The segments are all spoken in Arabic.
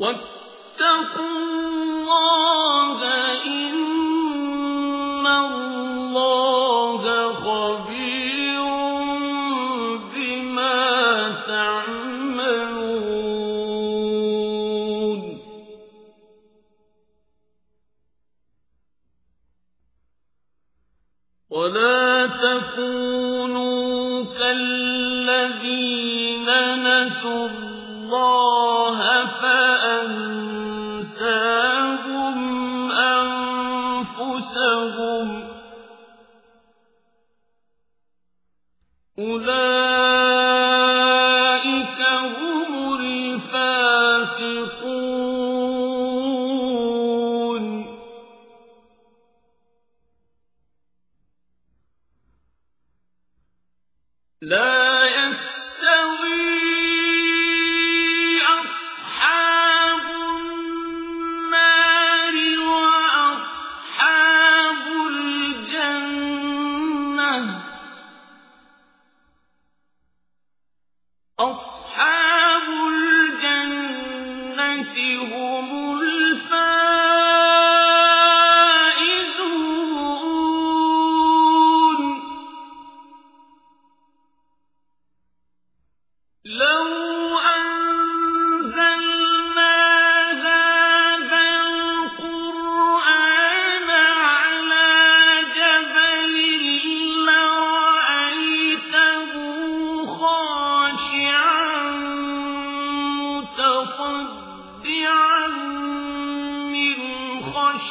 واتقوا الله إن الله خبير بما تعملون ولا تكونوا كالذين نسوا الله فأنساهم أنفسهم أولئك أصحاب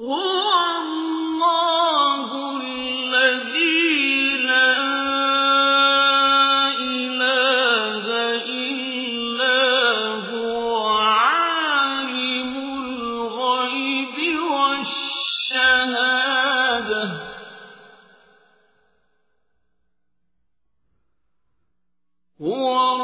هو الله الذي لا إله إلا هو عالم الغيب والشهادة. هو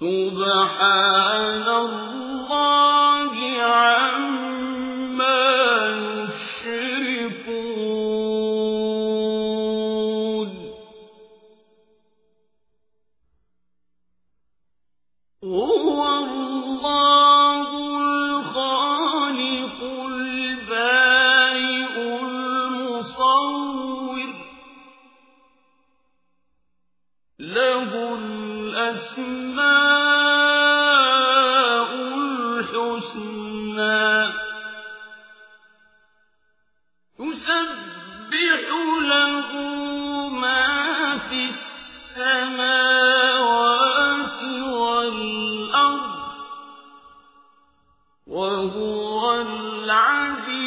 سبحان الله.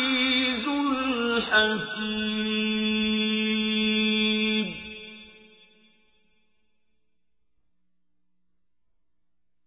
الْعَزِيزُ الْحَكِيمُ.